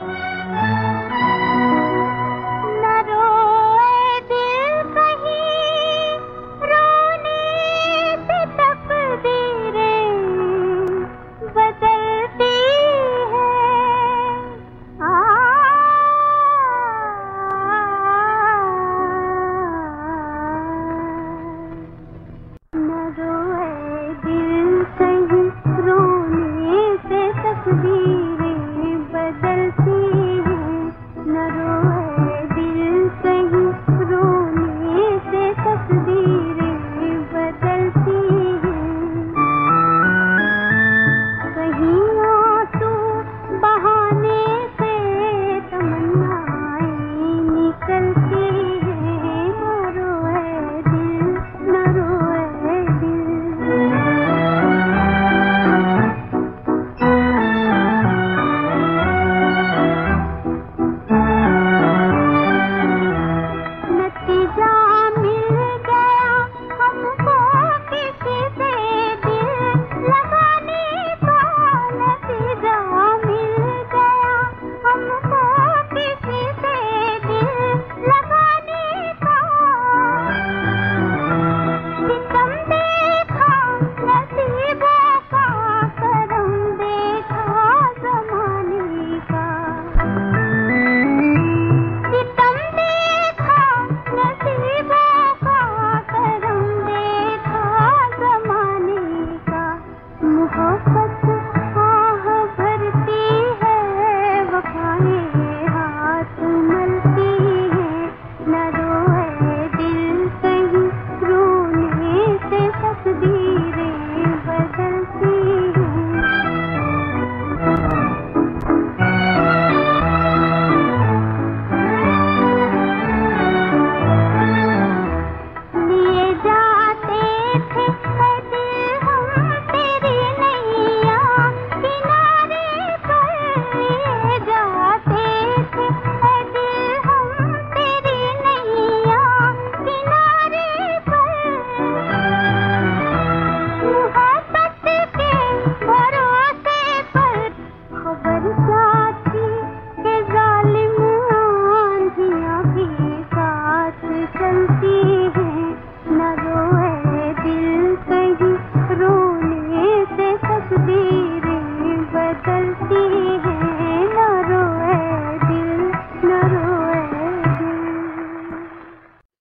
Bye. Shanti